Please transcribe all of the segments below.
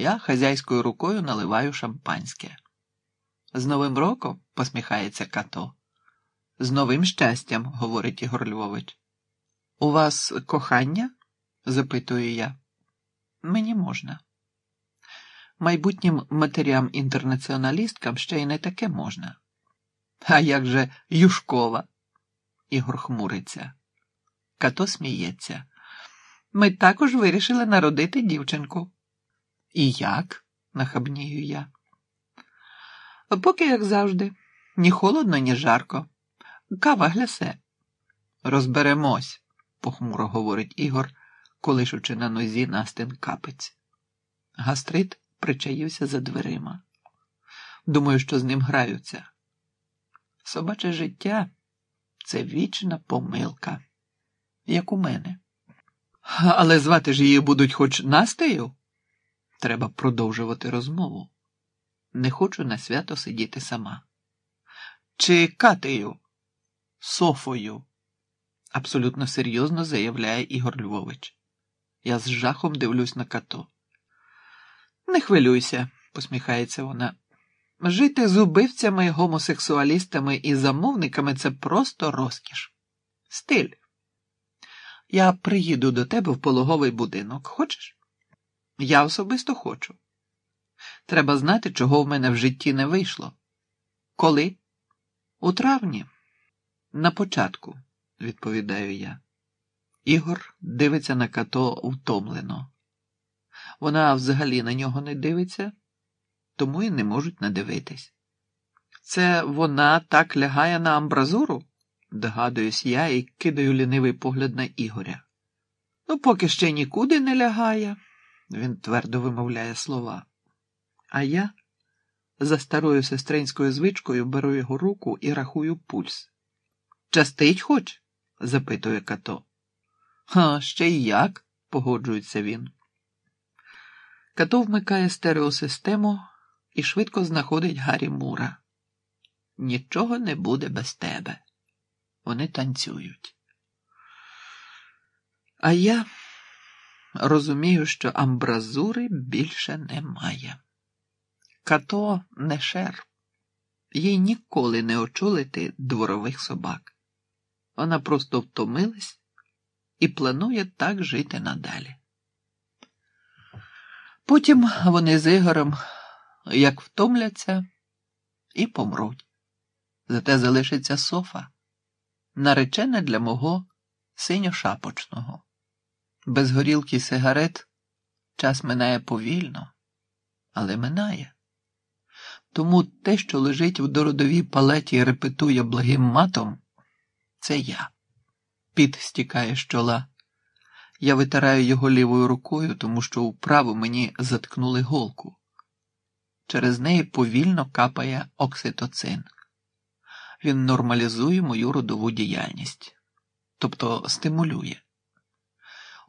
Я хазяйською рукою наливаю шампанське. З Новим роком посміхається като. З новим щастям, говорить Ігор Львович. У вас кохання? запитую я. Мені можна. Майбутнім матерям-інтернаціоналісткам ще й не таке можна. А як же Юшкова? Ігор хмуриться. Като сміється. Ми також вирішили народити дівчинку. І як? нахабнію я. Поки, як завжди, ні холодно, ні жарко. Кава глясе. Розберемось, похмуро говорить Ігор, колишучи на нозі Настин капець. Гастрит причаївся за дверима. Думаю, що з ним граються. Собаче життя це вічна помилка, як у мене. Але звати ж її будуть хоч Настею? Треба продовжувати розмову. Не хочу на свято сидіти сама. Чи Катею? Софою, абсолютно серйозно заявляє Ігор Львович. Я з жахом дивлюсь на като. Не хвилюйся, посміхається вона. Жити з убивцями, гомосексуалістами і замовниками це просто розкіш. Стиль. Я приїду до тебе в пологовий будинок. Хочеш? Я особисто хочу. Треба знати, чого в мене в житті не вийшло. Коли? У травні. На початку, відповідаю я. Ігор дивиться на като втомлено. Вона взагалі на нього не дивиться, тому і не можуть надивитись. Це вона так лягає на амбразуру? догадуюсь я і кидаю лінивий погляд на Ігоря. Ну, поки ще нікуди не лягає, він твердо вимовляє слова. А я за старою сестринською звичкою беру його руку і рахую пульс. Частить хоч? запитує като. «Ха, ще й як, погоджується він. Като вмикає стереосистему і швидко знаходить Гаррі Мура. Нічого не буде без тебе. Вони танцюють. А я розумію, що амбразури більше немає. Като не шер, їй ніколи не очолити дворових собак. Вона просто втомилась і планує так жити надалі. Потім вони з Ігорем як втомляться і помруть. Зате залишиться софа, наречена для мого синьо-шапочного. Без горілки сигарет час минає повільно, але минає. Тому те, що лежить в дородовій палеті і репетує благим матом, це я. Піт стікає з чола. Я витираю його лівою рукою, тому що вправо мені заткнули голку. Через неї повільно капає окситоцин. Він нормалізує мою родову діяльність, тобто стимулює.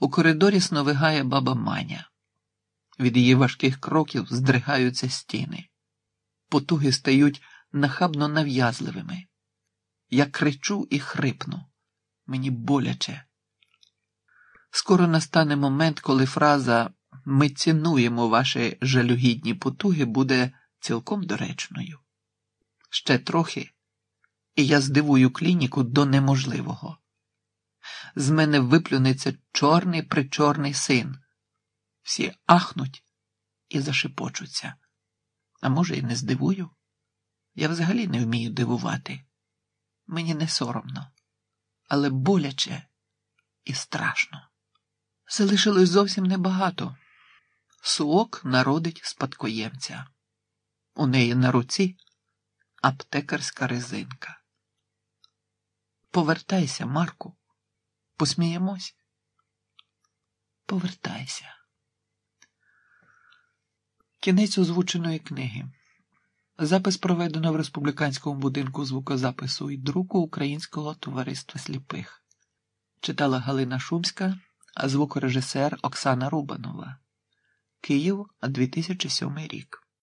У коридорі сновигає баба Маня. Від її важких кроків здригаються стіни. Потуги стають нахабно нав'язливими. Я кричу і хрипну. Мені боляче. Скоро настане момент, коли фраза ми цінуємо ваші жалюгідні потуги буде цілком доречною. Ще трохи, і я здивую клініку до неможливого. З мене виплюнеться чорний причорний син. Всі ахнуть і зашепочуться. А може, і не здивую? Я взагалі не вмію дивувати. Мені не соромно, але боляче і страшно. Залишилось зовсім небагато. Суок народить спадкоємця. У неї на руці аптекарська резинка. Повертайся, Марку, посміємось. Повертайся. Кінець озвученої книги. Запис проведено в республіканському будинку звукозапису і друку Українського товариства сліпих. Читала Галина Шумська, а звукорежисер Оксана Рубанова. Київ 2007 рік.